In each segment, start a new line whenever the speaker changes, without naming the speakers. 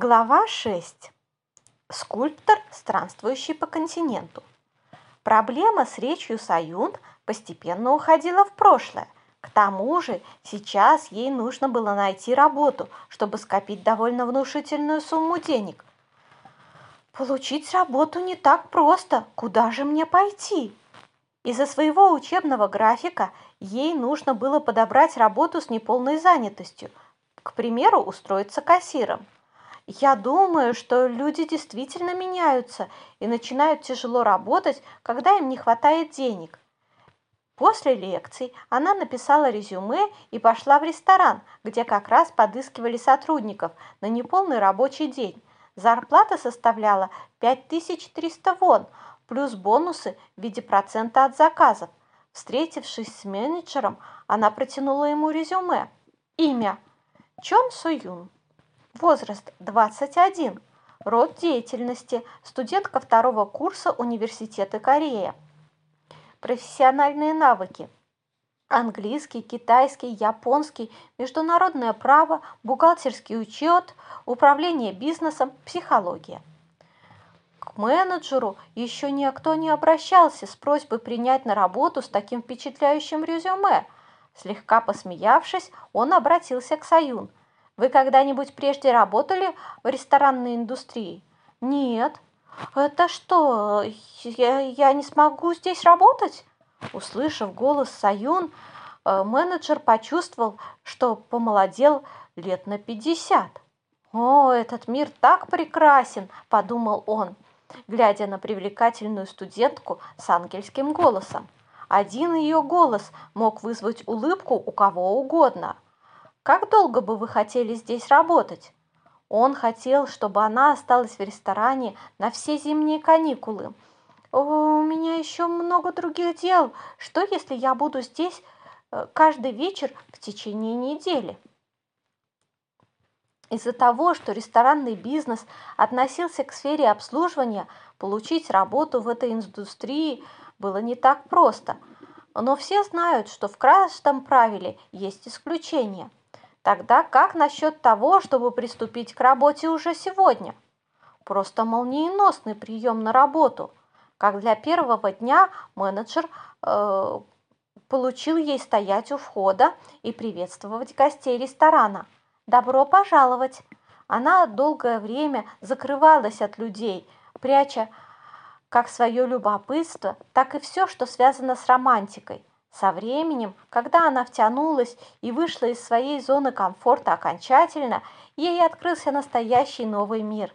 Глава 6. Скульптор, странствующий по континенту. Проблема с речью Саюн постепенно уходила в прошлое. К тому же сейчас ей нужно было найти работу, чтобы скопить довольно внушительную сумму денег. Получить работу не так просто. Куда же мне пойти? Из-за своего учебного графика ей нужно было подобрать работу с неполной занятостью. К примеру, устроиться кассиром – я думаю, что люди действительно меняются и начинают тяжело работать, когда им не хватает денег. После лекций она написала резюме и пошла в ресторан, где как раз подыскивали сотрудников на неполный рабочий день. Зарплата составляла 5300 вон, плюс бонусы в виде процента от заказов. Встретившись с менеджером, она протянула ему резюме. Имя – Чон Суюн. Возраст 21. Род деятельности. Студентка второго курса Университета Корея. Профессиональные навыки. Английский, китайский, японский, международное право, бухгалтерский учет, управление бизнесом, психология. К менеджеру еще никто не обращался с просьбой принять на работу с таким впечатляющим резюме. Слегка посмеявшись, он обратился к Саюн – вы когда-нибудь прежде работали в ресторанной индустрии? Нет. Это что, я, я не смогу здесь работать? Услышав голос Саюн, э, менеджер почувствовал, что помолодел лет на пятьдесят. «О, этот мир так прекрасен!» – подумал он, глядя на привлекательную студентку с ангельским голосом. Один ее голос мог вызвать улыбку у кого угодно – как долго бы вы хотели здесь работать? Он хотел, чтобы она осталась в ресторане на все зимние каникулы. У меня еще много других дел. Что, если я буду здесь э, каждый вечер в течение недели? Из-за того, что ресторанный бизнес относился к сфере обслуживания, получить работу в этой индустрии было не так просто. Но все знают, что в каждом правиле есть исключения – Тогда как насчет того, чтобы приступить к работе уже сегодня? Просто молниеносный прием на работу. Как для первого дня менеджер э, получил ей стоять у входа и приветствовать гостей ресторана. «Добро пожаловать!» Она долгое время закрывалась от людей, пряча как свое любопытство, так и все, что связано с романтикой. Со временем, когда она втянулась и вышла из своей зоны комфорта окончательно, ей открылся настоящий новый мир.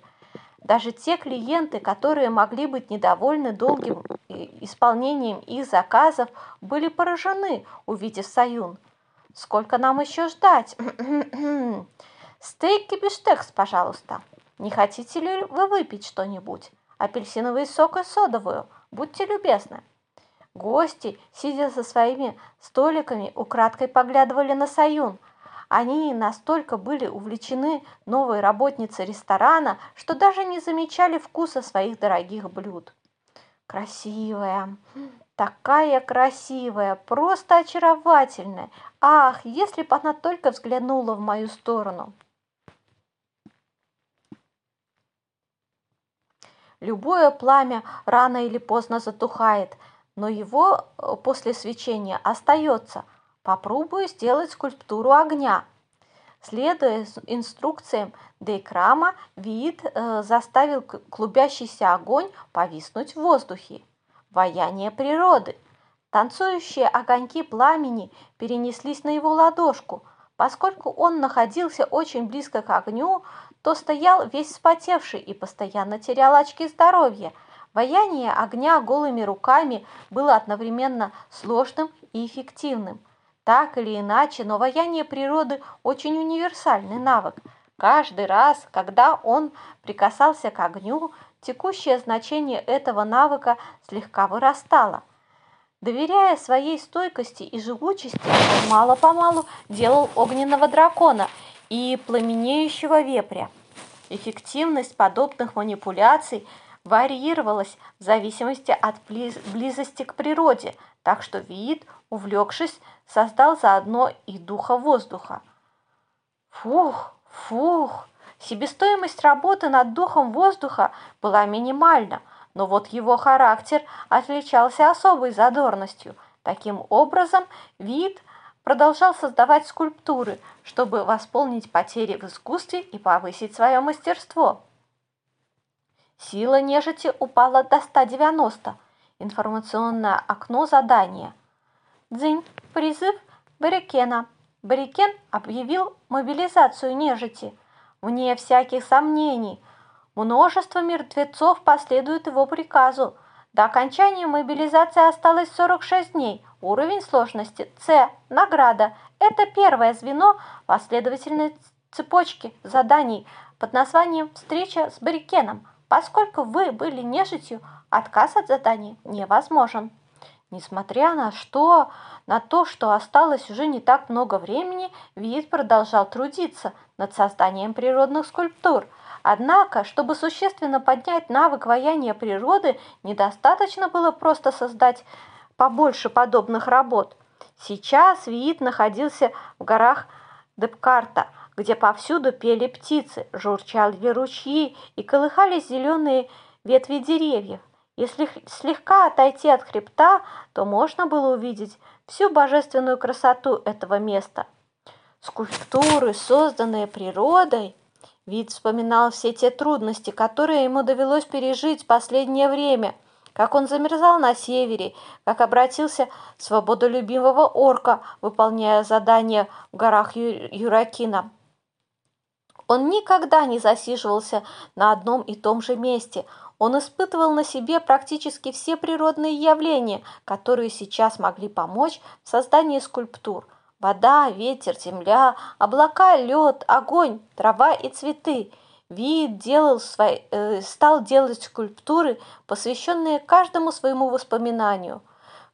Даже те клиенты, которые могли быть недовольны долгим э, исполнением их заказов, были поражены, увидев Саюн. «Сколько нам еще ждать?» «Стейк и бифштекс, пожалуйста. Не хотите ли вы выпить что-нибудь? Апельсиновый сок и содовую. Будьте любезны». Гости, сидя за своими столиками, украдкой поглядывали на Саюн. Они настолько были увлечены новой работницей ресторана, что даже не замечали вкуса своих дорогих блюд. Красивая, такая красивая, просто очаровательная. Ах, если бы она только взглянула в мою сторону. Любое пламя рано или поздно затухает – но его э, после свечения остается. Попробую сделать скульптуру огня. Следуя инструкциям Дейкрама, вид э, заставил клубящийся огонь повиснуть в воздухе. Вояние природы. Танцующие огоньки пламени перенеслись на его ладошку. Поскольку он находился очень близко к огню, то стоял весь вспотевший и постоянно терял очки здоровья – Вояние огня голыми руками было одновременно сложным и эффективным. Так или иначе, но вояние природы очень универсальный навык. Каждый раз, когда он прикасался к огню, текущее значение этого навыка слегка вырастало. Доверяя своей стойкости и живучести, он мало-помалу делал огненного дракона и пламенеющего вепря. Эффективность подобных манипуляций – варьировалась в зависимости от близости к природе, так что вид, увлекшись, создал заодно и духа воздуха. Фух, фух, Себестоимость работы над духом воздуха была минимальна, но вот его характер отличался особой задорностью. Таким образом, вид продолжал создавать скульптуры, чтобы восполнить потери в искусстве и повысить свое мастерство. Сила нежити упала до 190. Информационное окно задания. Дзынь. Призыв Барикена. Барикен объявил мобилизацию нежити. Вне всяких сомнений, множество мертвецов последует его приказу. До окончания мобилизации осталось 46 дней. Уровень сложности С. Награда. Это первое звено последовательной цепочки заданий под названием «Встреча с Барикеном». Поскольку вы были нежитью, отказ от задания невозможен. Несмотря на что, на то, что осталось уже не так много времени, Вид продолжал трудиться над созданием природных скульптур. Однако, чтобы существенно поднять навык ваяния природы, недостаточно было просто создать побольше подобных работ. Сейчас Виит находился в горах Депкарта, где повсюду пели птицы, журчали ручьи и колыхались зеленые ветви деревьев. Если слегка отойти от хребта, то можно было увидеть всю божественную красоту этого места. Скульптуры, созданные природой, Вид вспоминал все те трудности, которые ему довелось пережить в последнее время, как он замерзал на севере, как обратился свободолюбивого орка, выполняя задание в горах Юракина. Он никогда не засиживался на одном и том же месте – он испытывал на себе практически все природные явления, которые сейчас могли помочь в создании скульптур. Вода, ветер, земля, облака, лед, огонь, трава и цветы. Вид делал свои, э, стал делать скульптуры, посвященные каждому своему воспоминанию.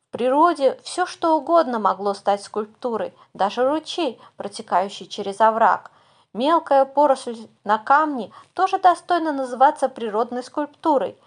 В природе все что угодно могло стать скульптурой, даже ручей, протекающий через овраг – Мелкая поросль на камне тоже достойна называться природной скульптурой.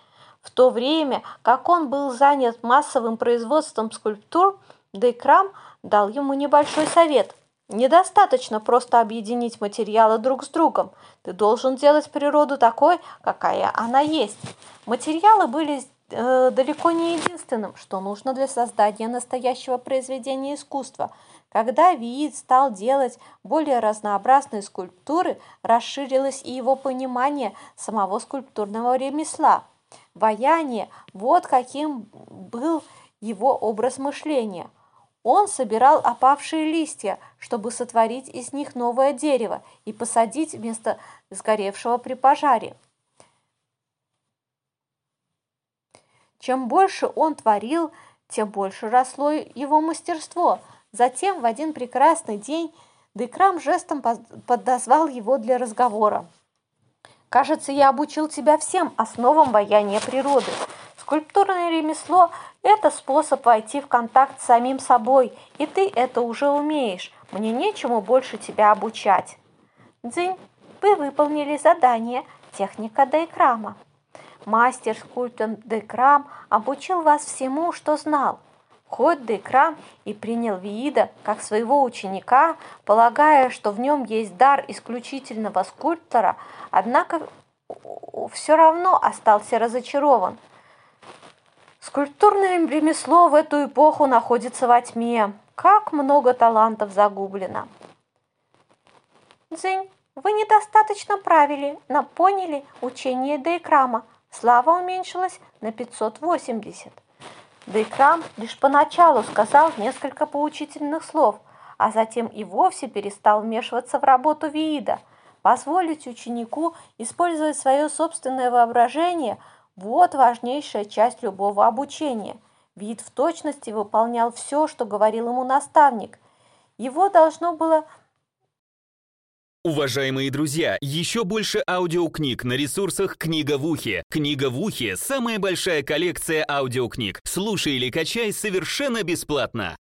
В то время, как он был занят массовым производством скульптур, Дейкрам дал ему небольшой совет. Недостаточно просто объединить материалы друг с другом. Ты должен делать природу такой, какая она есть. Материалы были э, далеко не единственным, что нужно для создания настоящего произведения искусства – когда Виит стал делать более разнообразные скульптуры, расширилось и его понимание самого скульптурного ремесла. Ваяние – вот каким был его образ мышления. Он собирал опавшие листья, чтобы сотворить из них новое дерево и посадить вместо сгоревшего при пожаре. Чем больше он творил, тем больше росло его мастерство – Затем в один прекрасный день Декрам жестом подозвал его для разговора. «Кажется, я обучил тебя всем основам ваяния природы. Скульптурное ремесло – это способ войти в контакт с самим собой, и ты это уже умеешь. Мне нечему больше тебя обучать». «Дзынь, вы выполнили задание техника Дейкрама. Мастер-скульптор Дейкрам обучил вас всему, что знал – Хоть Декрам и принял Виида как своего ученика, полагая, что в нем есть дар исключительного скульптора, однако все равно остался разочарован. Скульптурное ремесло в эту эпоху находится во тьме. Как много талантов загублено. Дзинь, вы недостаточно правили, поняли учение Дейкрама. Слава уменьшилась на 580. Дейкрам лишь поначалу сказал несколько поучительных слов, а затем и вовсе перестал вмешиваться в работу Виида. Позволить ученику использовать свое собственное воображение – вот важнейшая часть любого обучения. Вид в точности выполнял все, что говорил ему наставник. Его должно было
Уважаемые друзья, еще больше аудиокниг на ресурсах «Книга в ухе». «Книга в ухе» — самая большая коллекция аудиокниг. Слушай или качай совершенно бесплатно.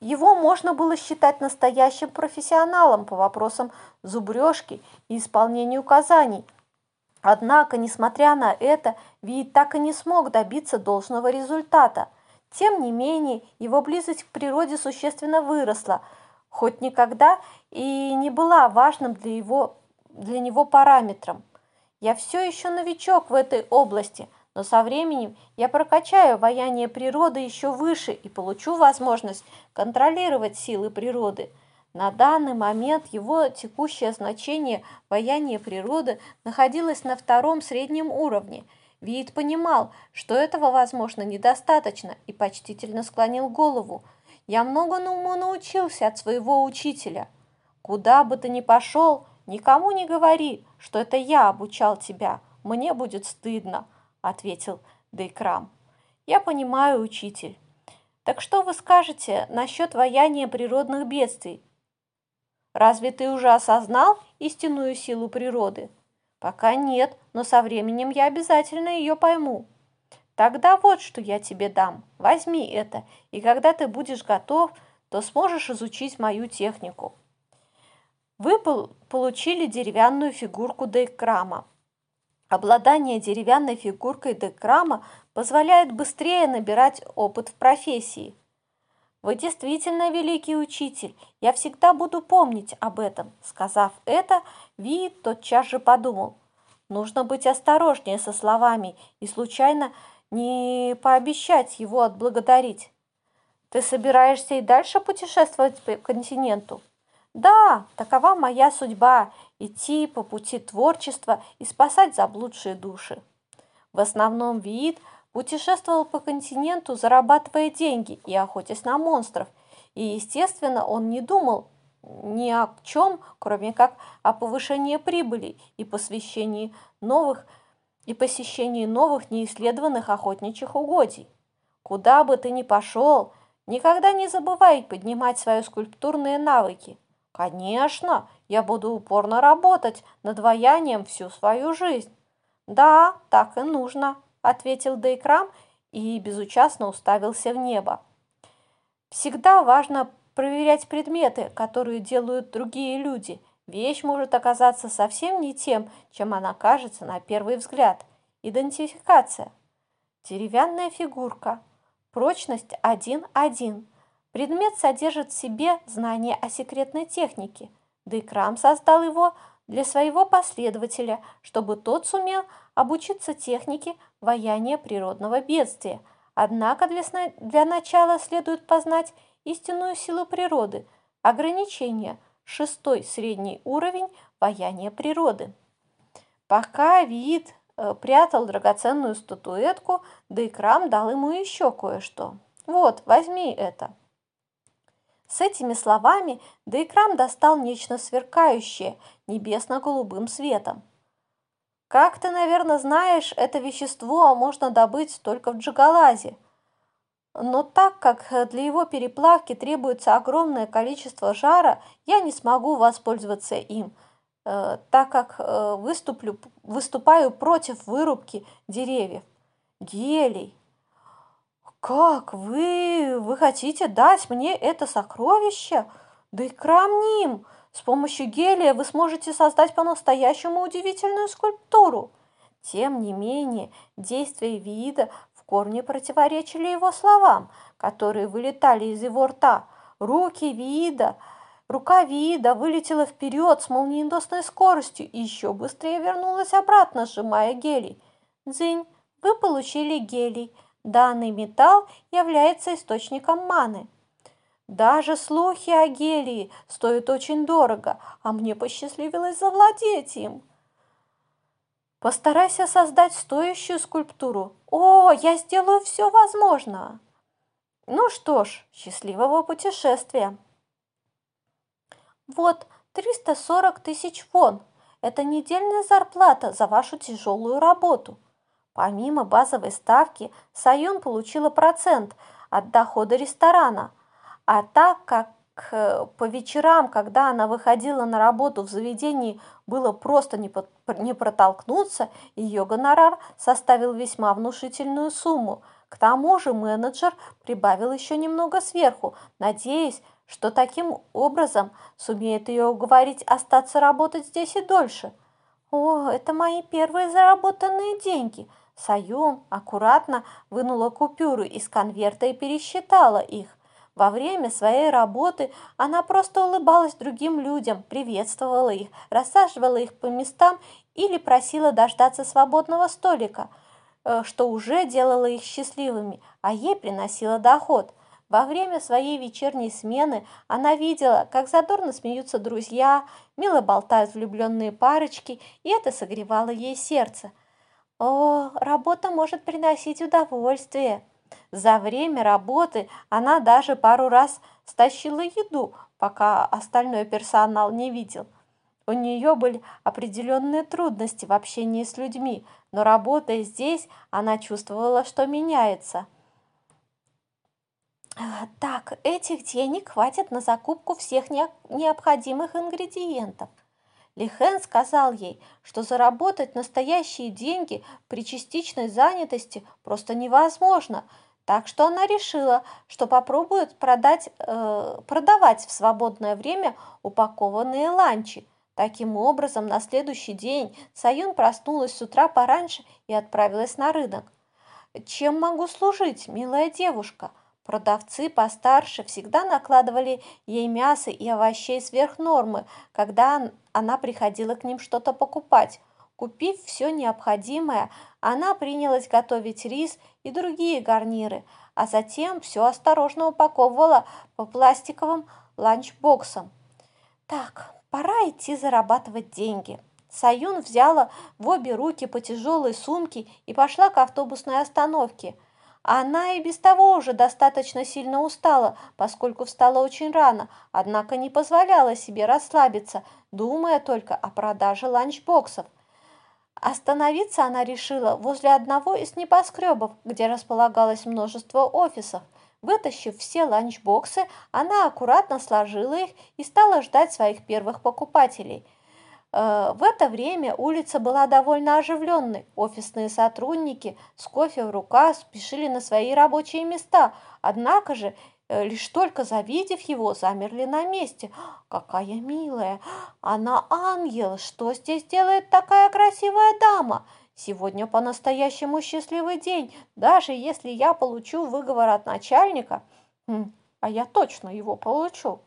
Его можно было считать настоящим профессионалом по вопросам зубрежки и исполнению указаний. Однако, несмотря на это, Вид так и не смог добиться должного результата – тем не менее, его близость к природе существенно выросла. хоть никогда и не была важным для, его, для него параметром. Я все еще новичок в этой области, но со временем я прокачаю ваяние природы еще выше и получу возможность контролировать силы природы. На данный момент его текущее значение ваяния природы находилось на втором среднем уровне. Вид понимал, что этого, возможно, недостаточно, и почтительно склонил голову. «Я многому научился от своего учителя. Куда бы ты ни пошел, никому не говори, что это я обучал тебя. Мне будет стыдно», — ответил Дейкрам. «Я понимаю, учитель. Так что вы скажете насчет ваяния природных бедствий? Разве ты уже осознал истинную силу природы? Пока нет, но со временем я обязательно ее пойму. Тогда вот что я тебе дам. Возьми это, и когда ты будешь готов, то сможешь изучить мою технику. Вы получили деревянную фигурку Дейкрама. Обладание деревянной фигуркой Дейкрама позволяет быстрее набирать опыт в профессии – вы действительно великий учитель, я всегда буду помнить об этом. Сказав это, Ви тотчас же подумал. Нужно быть осторожнее со словами и случайно не пообещать его отблагодарить. Ты собираешься и дальше путешествовать по континенту? Да, такова моя судьба – идти по пути творчества и спасать заблудшие души. В основном вид – путешествовал по континенту, зарабатывая деньги и охотясь на монстров. И, естественно, он не думал ни о чем, кроме как о повышении прибыли и посвящении новых и посещении новых неисследованных охотничьих угодий. Куда бы ты ни пошел, никогда не забывай поднимать свои скульптурные навыки. Конечно, я буду упорно работать над ваянием всю свою жизнь. Да, так и нужно ответил Дейкрам и безучастно уставился в небо. Всегда важно проверять предметы, которые делают другие люди. Вещь может оказаться совсем не тем, чем она кажется на первый взгляд. Идентификация. Деревянная фигурка. Прочность 1-1. Предмет содержит в себе знание о секретной технике. Дейкрам создал его для своего последователя, чтобы тот сумел обучиться технике ваяния природного бедствия. Однако для, для начала следует познать истинную силу природы, ограничение, шестой средний уровень ваяния природы. Пока вид э, прятал драгоценную статуэтку, Дейкрам дал ему еще кое-что. «Вот, возьми это». С этими словами Дейкрам достал нечто сверкающее небесно-голубым светом. Как ты, наверное, знаешь, это вещество можно добыть только в Джигалазе. Но так как для его переплавки требуется огромное количество жара, я не смогу воспользоваться им, э, так как э, выступлю, выступаю против вырубки деревьев. Гелий. Как вы, вы хотите дать мне это сокровище? Да и крамним! С помощью гелия вы сможете создать по-настоящему удивительную скульптуру. Тем не менее, действия вида корне противоречили его словам, которые вылетали из его рта. Руки вида, рука вида вылетела вперед с молниеносной скоростью и еще быстрее вернулась обратно, сжимая гелий. Дзынь, вы получили гелий. Данный металл является источником маны. Даже слухи о гелии стоят очень дорого, а мне посчастливилось завладеть им. Постарайся создать стоящую скульптуру. О, я сделаю все возможное. Ну что ж, счастливого путешествия. Вот 340 тысяч вон. Это недельная зарплата за вашу тяжелую работу. Помимо базовой ставки, Саюн получила процент от дохода ресторана – а так как э, по вечерам, когда она выходила на работу в заведении, было просто не, под, не протолкнуться, ее гонорар составил весьма внушительную сумму. К тому же менеджер прибавил еще немного сверху, надеясь, что таким образом сумеет ее уговорить остаться работать здесь и дольше. «О, это мои первые заработанные деньги!» Саюн аккуратно вынула купюры из конверта и пересчитала их. Во время своей работы она просто улыбалась другим людям, приветствовала их, рассаживала их по местам или просила дождаться свободного столика, э, что уже делало их счастливыми, а ей приносило доход. Во время своей вечерней смены она видела, как задорно смеются друзья, мило болтают влюбленные парочки, и это согревало ей сердце. О, работа может приносить удовольствие. За время работы она даже пару раз стащила еду, пока остальной персонал не видел. У нее были определенные трудности в общении с людьми, но работая здесь, она чувствовала, что меняется. Так, этих денег хватит на закупку всех необходимых ингредиентов. Лихен сказал ей, что заработать настоящие деньги при частичной занятости просто невозможно – так что она решила, что попробует продать, э, продавать в свободное время упакованные ланчи. Таким образом, на следующий день Саюн проснулась с утра пораньше и отправилась на рынок. «Чем могу служить, милая девушка?» Продавцы постарше всегда накладывали ей мясо и овощей сверх нормы, когда она приходила к ним что-то покупать. Купив все необходимое, она принялась готовить рис и другие гарниры, а затем все осторожно упаковывала по пластиковым ланчбоксам. Так, пора идти зарабатывать деньги. Саюн взяла в обе руки по тяжелой сумке и пошла к автобусной остановке. Она и без того уже достаточно сильно устала, поскольку встала очень рано, однако не позволяла себе расслабиться, думая только о продаже ланчбоксов. Остановиться она решила возле одного из небоскребов, где располагалось множество офисов. Вытащив все ланчбоксы, она аккуратно сложила их и стала ждать своих первых покупателей. Э, в это время улица была довольно оживленной. Офисные сотрудники с кофе в руках спешили на свои рабочие места. Однако же Э, лишь только завидев его, замерли на месте. «Какая милая! Она ангел! Что здесь делает такая красивая дама? Сегодня по-настоящему счастливый день, даже если я получу выговор от начальника. Хм, а я точно его получу!»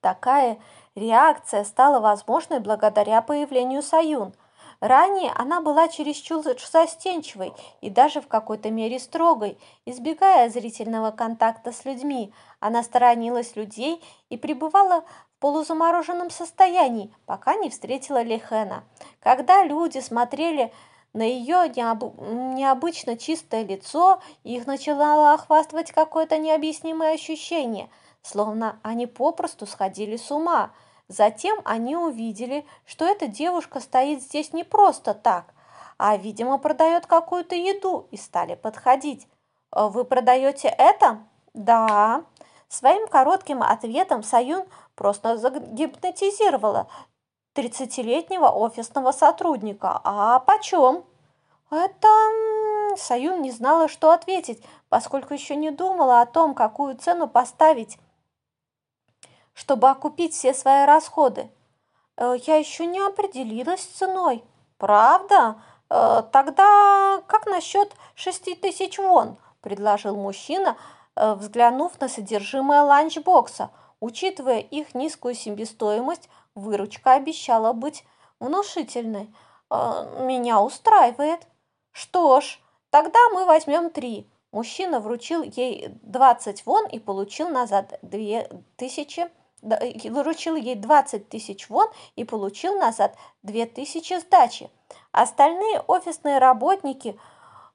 Такая реакция стала возможной благодаря появлению Саюн – Ранее она была чересчур застенчивой и даже в какой-то мере строгой, избегая зрительного контакта с людьми. Она сторонилась людей и пребывала в полузамороженном состоянии, пока не встретила Лехена. Когда люди смотрели на ее необ... необычно чистое лицо, их начало охватывать какое-то необъяснимое ощущение, словно они попросту сходили с ума – Затем они увидели, что эта девушка стоит здесь не просто так, а, видимо, продает какую-то еду и стали подходить. «Э, «Вы продаете это?» «Да». Своим коротким ответом Саюн просто загипнотизировала тридцатилетнего офисного сотрудника. «А почем?» «Это...» Саюн не знала, что ответить, поскольку еще не думала о том, какую цену поставить чтобы окупить все свои расходы. Э, я еще не определилась с ценой. Правда? Э, тогда как насчет шести тысяч вон? Предложил мужчина, э, взглянув на содержимое ланчбокса. Учитывая их низкую себестоимость, выручка обещала быть внушительной. Меня устраивает. Что ж, тогда мы возьмем три. Мужчина вручил ей 20 вон и получил назад 2000 выручил ей 20 тысяч вон и получил назад 2 тысячи сдачи. Остальные офисные работники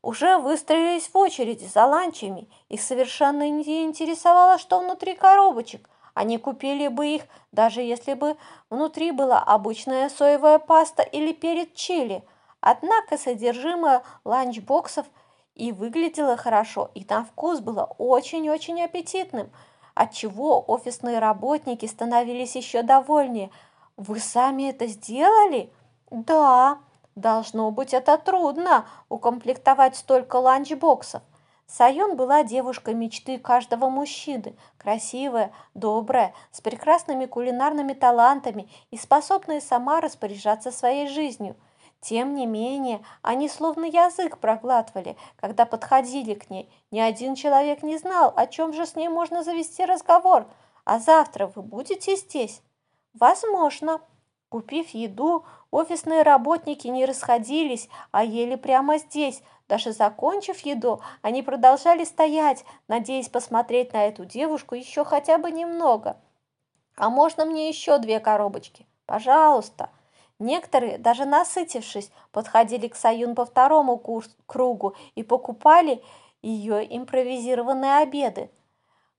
уже выстроились в очереди за ланчами. Их совершенно не интересовало, что внутри коробочек. Они купили бы их, даже если бы внутри была обычная соевая паста или перец чили. Однако содержимое ланчбоксов и выглядело хорошо, и на вкус было очень-очень аппетитным – отчего офисные работники становились еще довольнее. «Вы сами это сделали?» «Да, должно быть это трудно, укомплектовать столько ланчбоксов». Саюн была девушкой мечты каждого мужчины, красивая, добрая, с прекрасными кулинарными талантами и способная сама распоряжаться своей жизнью. Тем не менее, они словно язык проглатывали, когда подходили к ней. Ни один человек не знал, о чем же с ней можно завести разговор. А завтра вы будете здесь? Возможно. Купив еду, офисные работники не расходились, а ели прямо здесь. Даже закончив еду, они продолжали стоять, надеясь посмотреть на эту девушку еще хотя бы немного. «А можно мне еще две коробочки? Пожалуйста!» Некоторые, даже насытившись, подходили к Саюн по второму кругу и покупали ее импровизированные обеды.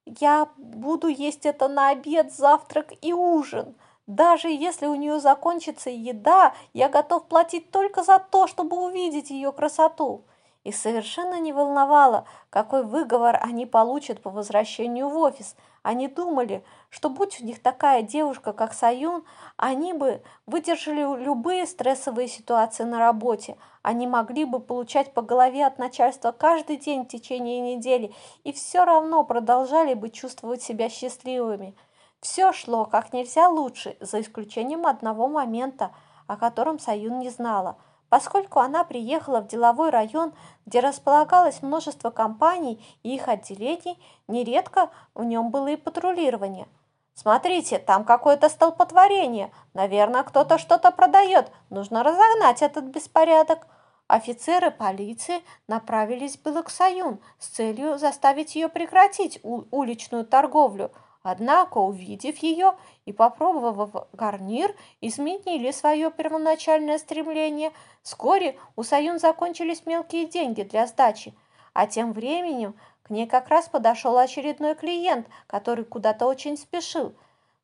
«Я буду есть это на обед, завтрак и ужин. Даже если у нее закончится еда, я готов платить только за то, чтобы увидеть ее красоту». Их совершенно не волновало, какой выговор они получат по возвращению в офис – они думали, что будь у них такая девушка, как Саюн, они бы выдержали любые стрессовые ситуации на работе. Они могли бы получать по голове от начальства каждый день в течение недели и все равно продолжали бы чувствовать себя счастливыми. Все шло как нельзя лучше, за исключением одного момента, о котором Саюн не знала – поскольку она приехала в деловой район, где располагалось множество компаний и их отделений, нередко в нем было и патрулирование. «Смотрите, там какое-то столпотворение. Наверное, кто-то что-то продает. Нужно разогнать этот беспорядок». Офицеры полиции направились было к Саюн с целью заставить ее прекратить уличную торговлю – Однако, увидев ее и попробовав гарнир, изменили свое первоначальное стремление. Вскоре у Саюн закончились мелкие деньги для сдачи, а тем временем к ней как раз подошел очередной клиент, который куда-то очень спешил.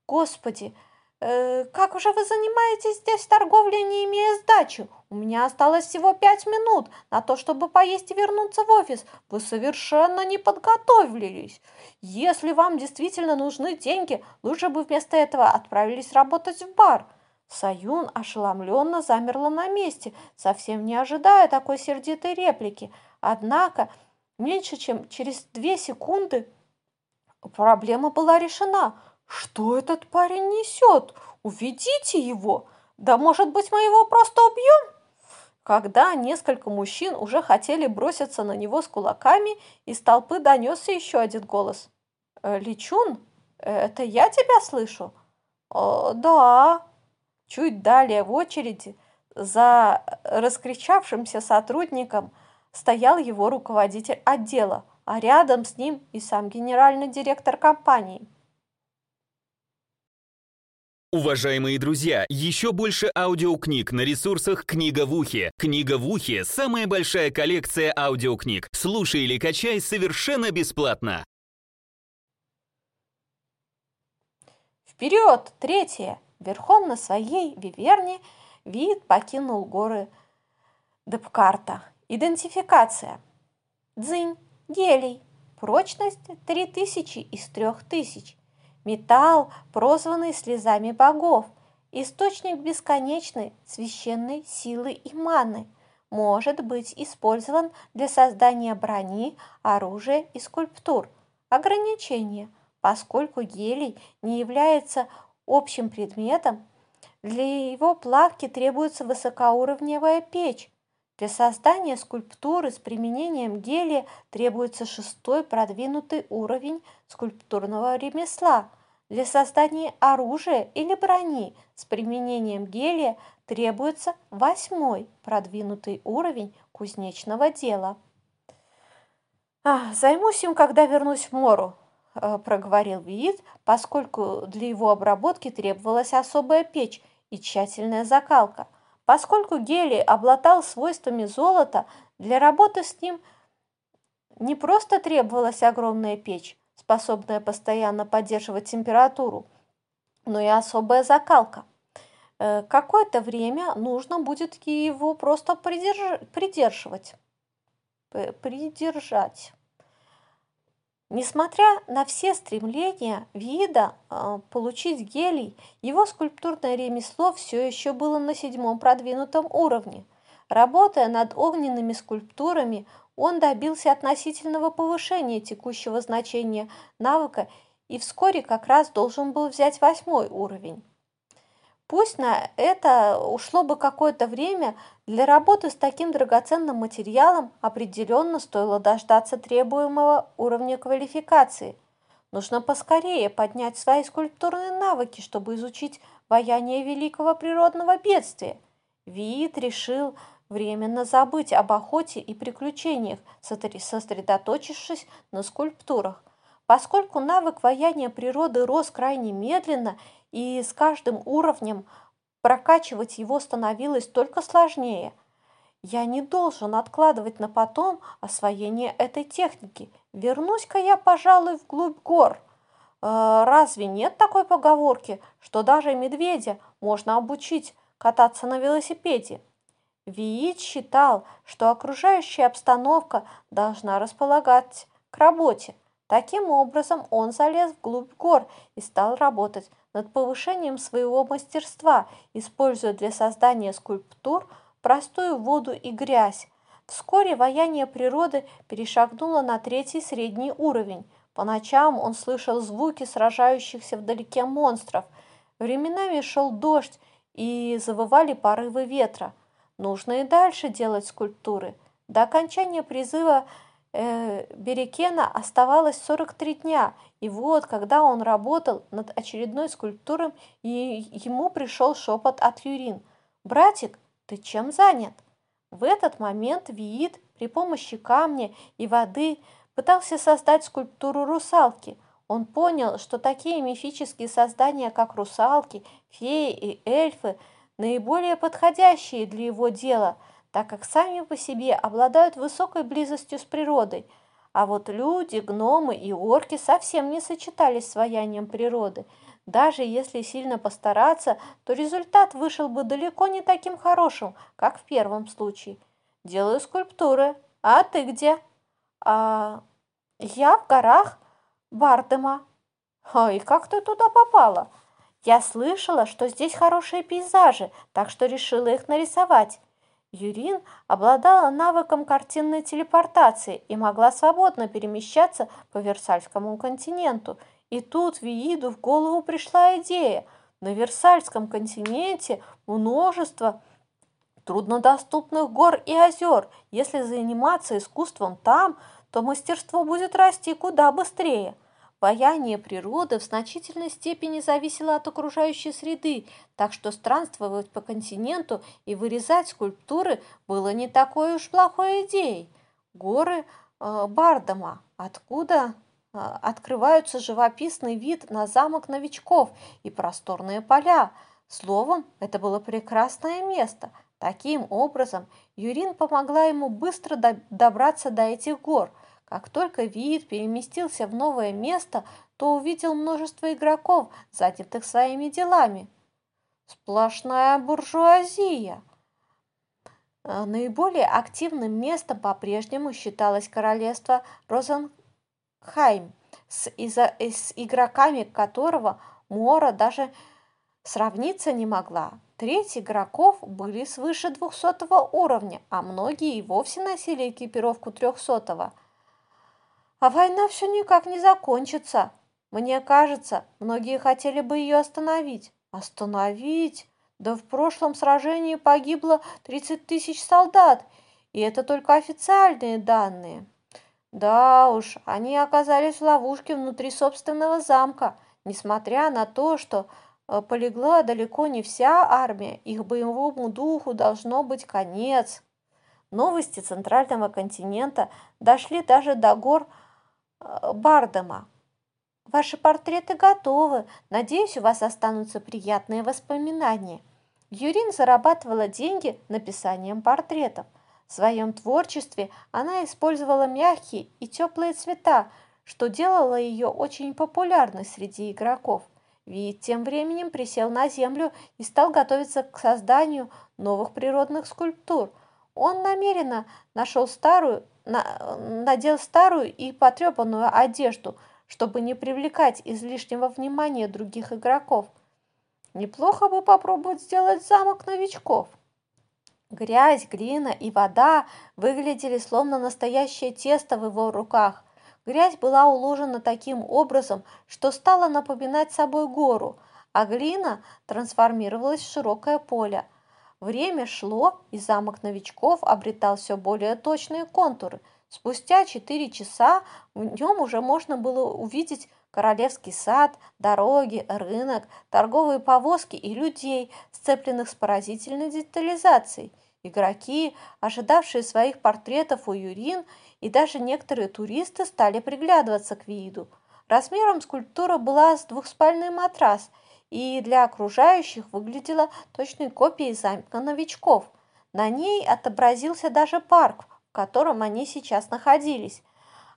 «Господи, э, как уже вы занимаетесь здесь торговлей, не имея сдачи? У меня осталось всего пять минут на то, чтобы поесть и вернуться в офис. Вы совершенно не подготовились. Если вам действительно нужны деньги, лучше бы вместо этого отправились работать в бар». Саюн ошеломленно замерла на месте, совсем не ожидая такой сердитой реплики. Однако, меньше чем через две секунды проблема была решена. «Что этот парень несет? Уведите его! Да, может быть, мы его просто убьем?» Когда несколько мужчин уже хотели броситься на него с кулаками, из толпы донесся еще один голос. «Э, «Личун, это я тебя слышу?» «О, «Да». Чуть далее в очереди за раскричавшимся сотрудником стоял его руководитель отдела, а рядом с ним и сам генеральный директор компании –
Уважаемые друзья, еще больше аудиокниг на ресурсах «Книга в ухе». «Книга в ухе» — самая большая коллекция аудиокниг. Слушай или качай совершенно бесплатно.
Вперед! Третье! Верхом на своей виверне вид покинул горы Депкарта. Идентификация. Дзынь. Гелий. Прочность 3000 из 3000. Металл, прозванный слезами богов, источник бесконечной священной силы и маны, может быть использован для создания брони, оружия и скульптур. Ограничение. Поскольку гелий не является общим предметом, для его плавки требуется высокоуровневая печь. Для создания скульптуры с применением гелия требуется шестой продвинутый уровень скульптурного ремесла. Для создания оружия или брони с применением гелия требуется восьмой продвинутый уровень кузнечного дела. А, «Займусь им, когда вернусь в Мору», э, – проговорил Виит, поскольку для его обработки требовалась особая печь и тщательная закалка. Поскольку гелий обладал свойствами золота, для работы с ним не просто требовалась огромная печь, способная постоянно поддерживать температуру, но и особая закалка. Э, какое-то время нужно будет его просто придерж... придерживать. Придержать. Несмотря на все стремления вида э, получить гелий, его скульптурное ремесло все еще было на седьмом продвинутом уровне. Работая над огненными скульптурами, он добился относительного повышения текущего значения навыка и вскоре как раз должен был взять восьмой уровень. Пусть на это ушло бы какое-то время, для работы с таким драгоценным материалом определенно стоило дождаться требуемого уровня квалификации. Нужно поскорее поднять свои скульптурные навыки, чтобы изучить вояние великого природного бедствия. Виит решил временно забыть об охоте и приключениях, сосредоточившись на скульптурах. Поскольку навык ваяния природы рос крайне медленно и с каждым уровнем прокачивать его становилось только сложнее. Я не должен откладывать на потом освоение этой техники. Вернусь-ка я, пожалуй, вглубь гор. Э, разве нет такой поговорки, что даже медведя можно обучить кататься на велосипеде? Виит считал, что окружающая обстановка должна располагать к работе. Таким образом, он залез вглубь гор и стал работать над повышением своего мастерства, используя для создания скульптур простую воду и грязь. Вскоре вояние природы перешагнуло на третий средний уровень. По ночам он слышал звуки сражающихся вдалеке монстров. Временами шел дождь и завывали порывы ветра. Нужно и дальше делать скульптуры. До окончания призыва э, Берекена оставалось 43 дня, и вот, когда он работал над очередной скульптурой, и ему пришел шепот от Юрин. «Братик, ты чем занят?» В этот момент Виит при помощи камня и воды пытался создать скульптуру русалки. Он понял, что такие мифические создания, как русалки, феи и эльфы, наиболее подходящие для его дела – так как сами по себе обладают высокой близостью с природой, а вот люди, гномы и орки совсем не сочетались с ваянием природы. Даже если сильно постараться, то результат вышел бы далеко не таким хорошим, как в первом случае. Делаю скульптуры. А ты где? А я в горах Бардема. А, и как ты туда попала? Я слышала, что здесь хорошие пейзажи, так что решила их нарисовать. Юрин обладала навыком картинной телепортации и могла свободно перемещаться по Версальскому континенту. И тут Вииду в голову пришла идея. На Версальском континенте множество труднодоступных гор и озер. Если заниматься искусством там, то мастерство будет расти куда быстрее. Вояние природы в значительной степени зависело от окружающей среды, так что странствовать по континенту и вырезать скульптуры было не такой уж плохой идеей. Горы э, Бардама, откуда э, открываются живописный вид на замок новичков и просторные поля. Словом, это было прекрасное место. Таким образом, Юрин помогла ему быстро добраться до этих гор – как только Виит переместился в новое место, то увидел множество игроков, занятых своими делами. Сплошная буржуазия. Э, наиболее активным местом по-прежнему считалось королевство Розенхайм, с, с игроками которого Мора даже сравниться не могла. Треть игроков были свыше 200 уровня, а многие и вовсе носили экипировку 300 -го. А война все никак не закончится. Мне кажется, многие хотели бы ее остановить. Остановить? Да в прошлом сражении погибло 30 тысяч солдат, и это только официальные данные. Да уж, они оказались в ловушке внутри собственного замка, несмотря на то, что э, полегла далеко не вся армия, их боевому духу должно быть конец. Новости центрального континента дошли даже до гор Э, Бардема. Ваши портреты готовы. Надеюсь, у вас останутся приятные воспоминания. Юрин зарабатывала деньги написанием портретов. В своем творчестве она использовала мягкие и теплые цвета, что делало ее очень популярной среди игроков. Вид тем временем присел на землю и стал готовиться к созданию новых природных скульптур. Он намеренно нашел старую надел старую и потрепанную одежду, чтобы не привлекать излишнего внимания других игроков. Неплохо бы попробовать сделать замок новичков. Грязь, глина и вода выглядели словно настоящее тесто в его руках. Грязь была уложена таким образом, что стала напоминать собой гору, а глина трансформировалась в широкое поле. Время шло, и замок новичков обретал все более точные контуры. Спустя четыре часа в нем уже можно было увидеть королевский сад, дороги, рынок, торговые повозки и людей, сцепленных с поразительной детализацией. Игроки, ожидавшие своих портретов у Юрин, и даже некоторые туристы стали приглядываться к виду. Размером скульптура была с двухспальный матрас и для окружающих выглядела точной копией замка новичков. На ней отобразился даже парк, в котором они сейчас находились.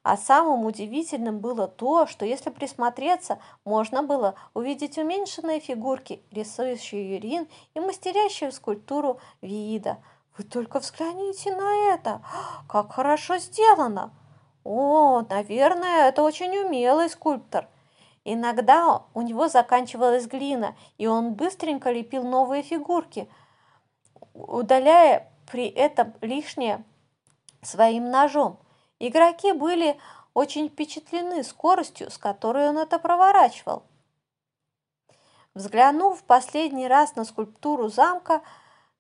А самым удивительным было то, что если присмотреться, можно было увидеть уменьшенные фигурки, рисующие Юрин и мастерящую скульптуру Виида. Вы только взгляните на это! Как хорошо сделано! О, наверное, это очень умелый скульптор. Иногда у него заканчивалась глина, и он быстренько лепил новые фигурки, удаляя при этом лишнее своим ножом. Игроки были очень впечатлены скоростью, с которой он это проворачивал. Взглянув в последний раз на скульптуру замка,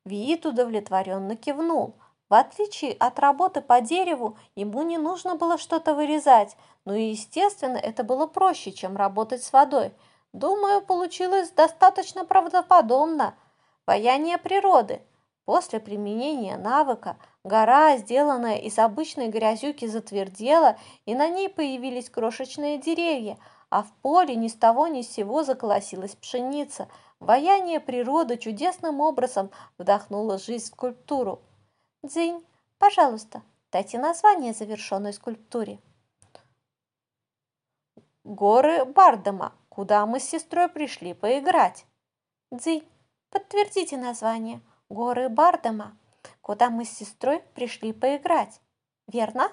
Виит удовлетворенно кивнул. В отличие от работы по дереву, ему не нужно было что-то вырезать, но и, естественно, это было проще, чем работать с водой. Думаю, получилось достаточно правдоподобно. Ваяние природы. После применения навыка – Гора, сделанная из обычной грязюки, затвердела, и на ней появились крошечные деревья, а в поле ни с того ни с сего заколосилась пшеница. Ваяние природы чудесным образом вдохнуло жизнь в скульптуру. «Дзинь, пожалуйста, дайте название завершенной скульптуре». «Горы Бардема, куда мы с сестрой пришли поиграть». «Дзинь, подтвердите название. Горы Бардема» куда мы с сестрой пришли поиграть. Верно?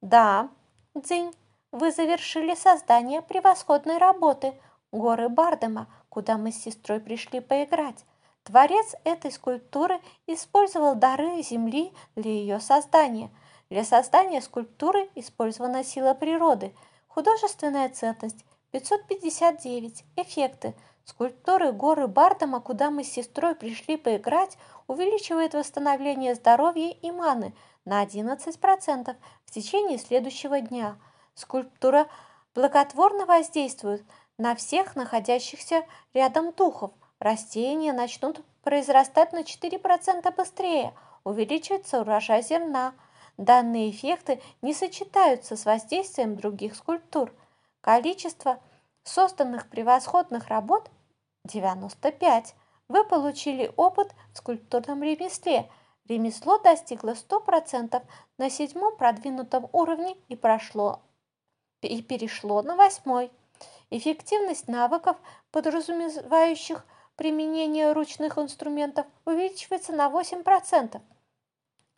Да. Дзинь, вы завершили создание превосходной работы горы Бардема, куда мы с сестрой пришли поиграть. Творец этой скульптуры использовал дары земли для ее создания. Для создания скульптуры использована сила природы, художественная ценность 559, эффекты – Скульптуры горы Бардома, куда мы с сестрой пришли поиграть, увеличивает восстановление здоровья и маны на 11% в течение следующего дня. Скульптура благотворно воздействует на всех находящихся рядом духов. Растения начнут произрастать на 4% быстрее, увеличивается урожай зерна. Данные эффекты не сочетаются с воздействием других скульптур. Количество созданных превосходных работ 95. Вы получили опыт в скульптурном ремесле. Ремесло достигло 100% на седьмом продвинутом уровне и прошло и перешло на восьмой. Эффективность навыков, подразумевающих применение ручных инструментов, увеличивается на 8%.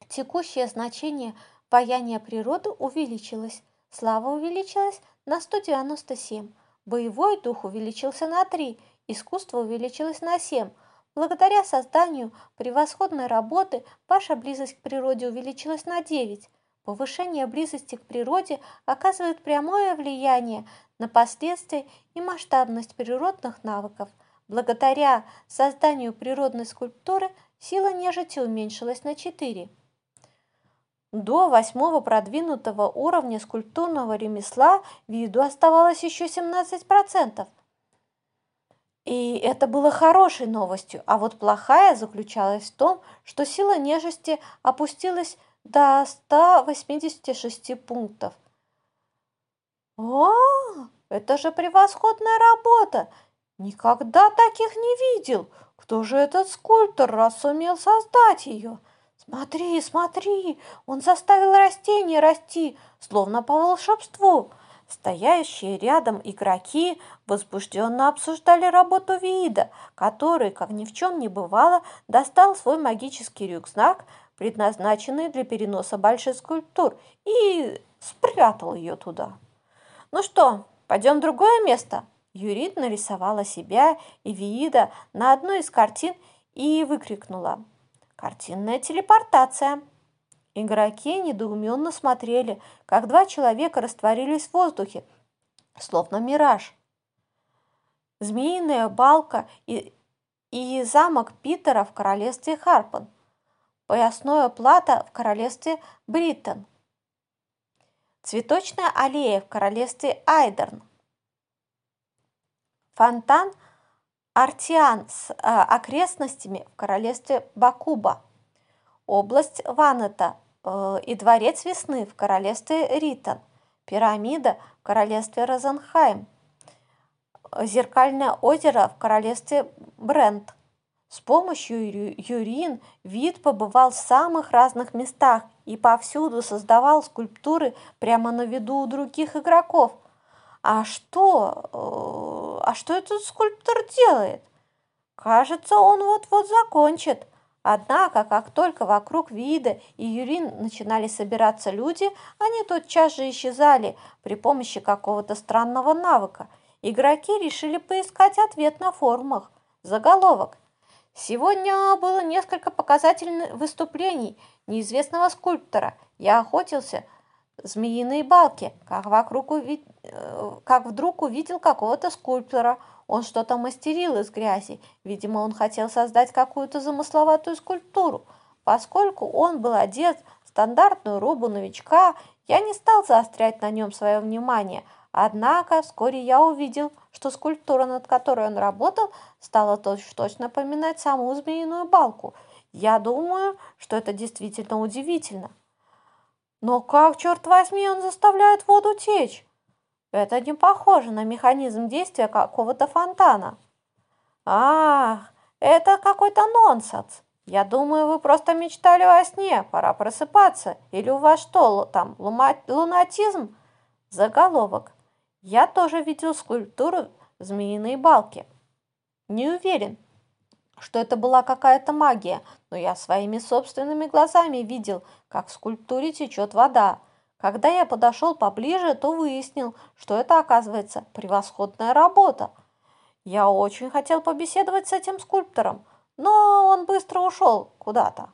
Текущее значение ваяния природы увеличилось. Слава увеличилась на 197. Боевой дух увеличился на 3 искусство увеличилось на 7. Благодаря созданию превосходной работы ваша близость к природе увеличилась на 9. Повышение близости к природе оказывает прямое влияние на последствия и масштабность природных навыков. Благодаря созданию природной скульптуры сила нежити уменьшилась на 4. До восьмого продвинутого уровня скульптурного ремесла виду оставалось еще 17%. И это было хорошей новостью, а вот плохая заключалась в том, что сила нежести опустилась до 186 пунктов. О, это же превосходная работа! Никогда таких не видел. Кто же этот скульптор, раз сумел создать ее? Смотри, смотри, он заставил растения расти, словно по волшебству. Стоящие рядом игроки возбужденно обсуждали работу Вида, который, как ни в чем не бывало, достал свой магический рюкзак, предназначенный для переноса больших скульптур, и спрятал ее туда. «Ну что, пойдем в другое место?» Юрит нарисовала себя и Виида на одной из картин и выкрикнула «Картинная телепортация!» Игроки недоуменно смотрели, как два человека растворились в воздухе, словно мираж. Змеиная балка и, и замок Питера в королевстве Харпан. Поясное плато в королевстве Бриттон. Цветочная аллея в королевстве Айдерн. Фонтан Артиан с э, окрестностями в королевстве Бакуба. Область Ванета э, и дворец весны в королевстве Ритон. Пирамида в королевстве Розенхайм. Зеркальное озеро в королевстве Брент. С помощью Юрин Вид побывал в самых разных местах и повсюду создавал скульптуры прямо на виду у других игроков. А что, э, а что этот скульптор делает? Кажется, он вот-вот закончит. Однако, как только вокруг вида и Юрин начинали собираться люди, они тотчас же исчезали при помощи какого-то странного навыка. Игроки решили поискать ответ на форумах. Заголовок Сегодня было несколько показательных выступлений неизвестного скульптора. Я охотился змеиные балки, как, вокруг уви... Э, как вдруг увидел какого-то скульптора. Он что-то мастерил из грязи. Видимо, он хотел создать какую-то замысловатую скульптуру. Поскольку он был одет в стандартную робу новичка, я не стал заострять на нем свое внимание – Однако вскоре я увидел, что скульптура, над которой он работал, стала точно напоминать саму змеиную балку. Я думаю, что это действительно удивительно. Но как, черт возьми, он заставляет воду течь? Это не похоже на механизм действия какого-то фонтана. Ах, это какой-то нонсенс. Я думаю, вы просто мечтали во сне, пора просыпаться. Или у вас что, там, лунатизм? Заголовок. Я тоже видел скульптуру змеиной балки. Не уверен, что это была какая-то магия, но я своими собственными глазами видел, как в скульптуре течет вода. Когда я подошел поближе, то выяснил, что это, оказывается, превосходная работа. Я очень хотел побеседовать с этим скульптором, но он быстро ушел куда-то.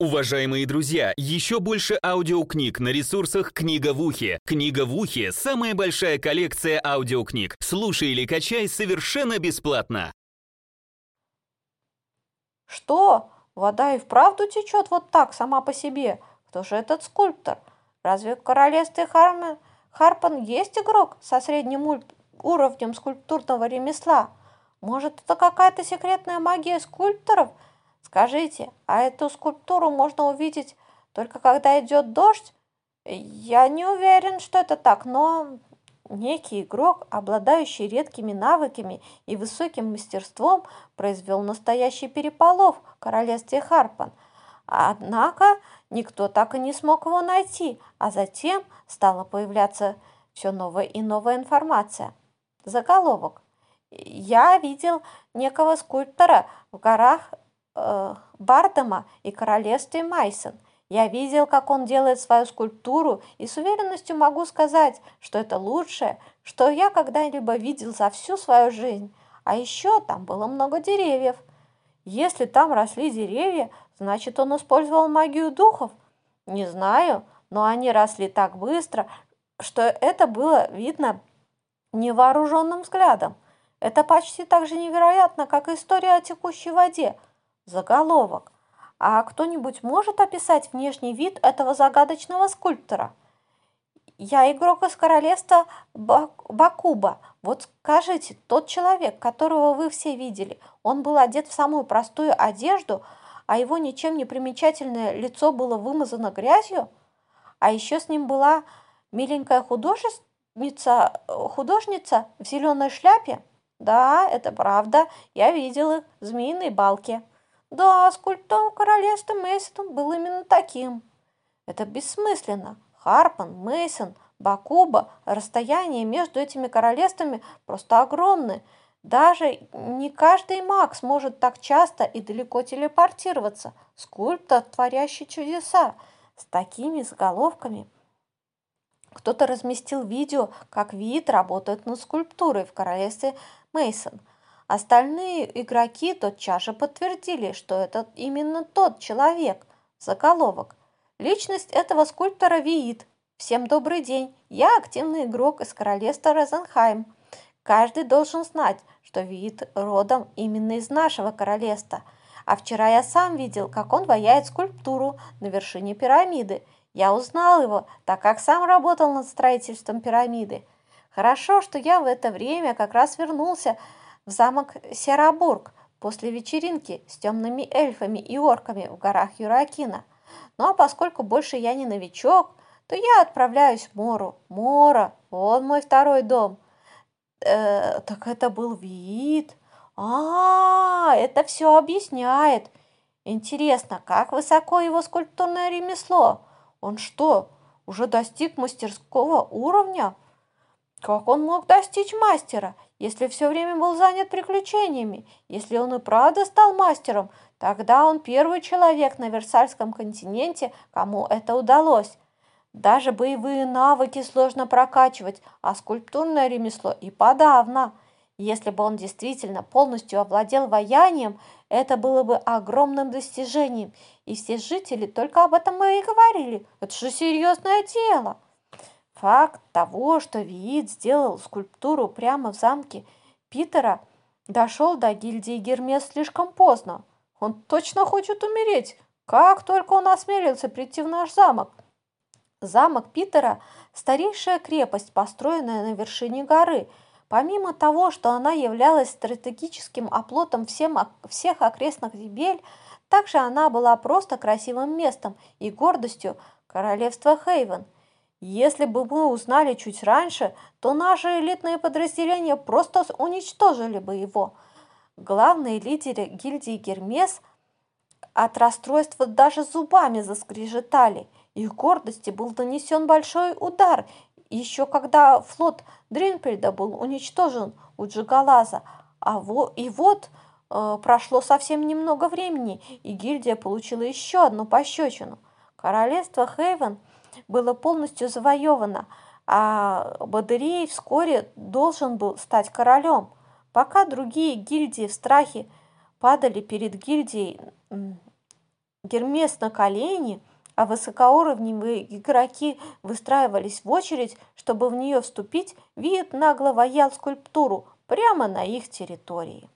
Уважаемые друзья, еще больше аудиокниг на ресурсах «Книга в ухе». «Книга в ухе» — самая большая коллекция аудиокниг. Слушай или качай совершенно бесплатно.
Что? Вода и вправду течет вот так, сама по себе? Кто же этот скульптор? Разве в королевстве Хармен... Харпан есть игрок со средним уровнем скульптурного ремесла? Может, это какая-то секретная магия скульпторов – Скажите, а эту скульптуру можно увидеть только когда идет дождь? Я не уверен, что это так, но некий игрок, обладающий редкими навыками и высоким мастерством, произвел настоящий переполох в королевстве Харпан. Однако никто так и не смог его найти, а затем стала появляться все новая и новая информация. Заголовок. Я видел некого скульптора в горах э, Бардома и королевстве Майсон. Я видел, как он делает свою скульптуру, и с уверенностью могу сказать, что это лучшее, что я когда-либо видел за всю свою жизнь. А еще там было много деревьев. Если там росли деревья, значит, он использовал магию духов. Не знаю, но они росли так быстро, что это было видно невооруженным взглядом. Это почти так же невероятно, как история о текущей воде – Заголовок. А кто-нибудь может описать внешний вид этого загадочного скульптора? Я игрок из королевства Бакуба. Вот скажите, тот человек, которого вы все видели, он был одет в самую простую одежду, а его ничем не примечательное лицо было вымазано грязью? А еще с ним была миленькая художница, художница в зеленой шляпе? Да, это правда, я видел их, змеиные балки. Да, скульптор королевства Мейсон был именно таким. Это бессмысленно. Харпан, Мейсон, Бакуба, расстояние между этими королевствами просто огромное. Даже не каждый маг сможет так часто и далеко телепортироваться. Скульптор, творящий чудеса, с такими заголовками. Кто-то разместил видео, как вид работает над скульптурой в королевстве Мейсон – Остальные игроки тотчас же подтвердили, что это именно тот человек. Заголовок. Личность этого скульптора Виит. Всем добрый день. Я активный игрок из королевства Розенхайм. Каждый должен знать, что вид родом именно из нашего королевства. А вчера я сам видел, как он ваяет скульптуру на вершине пирамиды. Я узнал его, так как сам работал над строительством пирамиды. Хорошо, что я в это время как раз вернулся в замок Серабург после вечеринки с темными эльфами и орками в горах Юракина. Ну а поскольку больше я не новичок, то я отправляюсь в Мору. Мора, вот мой второй дом. Э, так это был вид. А, это все объясняет. Интересно, как высоко его скульптурное ремесло? Он что, уже достиг мастерского уровня? Как он мог достичь мастера, если все время был занят приключениями? Если он и правда стал мастером, тогда он первый человек на Версальском континенте, кому это удалось. Даже боевые навыки сложно прокачивать, а скульптурное ремесло и подавно. Если бы он действительно полностью овладел ваянием, это было бы огромным достижением, и все жители только об этом и говорили. Это же серьезное дело. Факт того, что Виит сделал скульптуру прямо в замке Питера, дошел до гильдии Гермес слишком поздно. Он точно хочет умереть, как только он осмелился прийти в наш замок. Замок Питера – старейшая крепость, построенная на вершине горы. Помимо того, что она являлась стратегическим оплотом всем, всех окрестных земель, также она была просто красивым местом и гордостью королевства Хейвен. Если бы мы узнали чуть раньше, то наши элитные подразделения просто уничтожили бы его. Главные лидеры гильдии Гермес от расстройства даже зубами заскрежетали – их гордости был нанесен большой удар, еще когда флот Дринпельда был уничтожен у Джигалаза. А во, и вот э, прошло совсем немного времени, и гильдия получила еще одну пощечину. Королевство Хейвен было полностью завоевано, а Бадырей вскоре должен был стать королем. Пока другие гильдии в страхе падали перед гильдией Гермес на колени – а высокоуровневые игроки выстраивались в очередь, чтобы в нее вступить, Виет нагло ваял скульптуру прямо на их территории.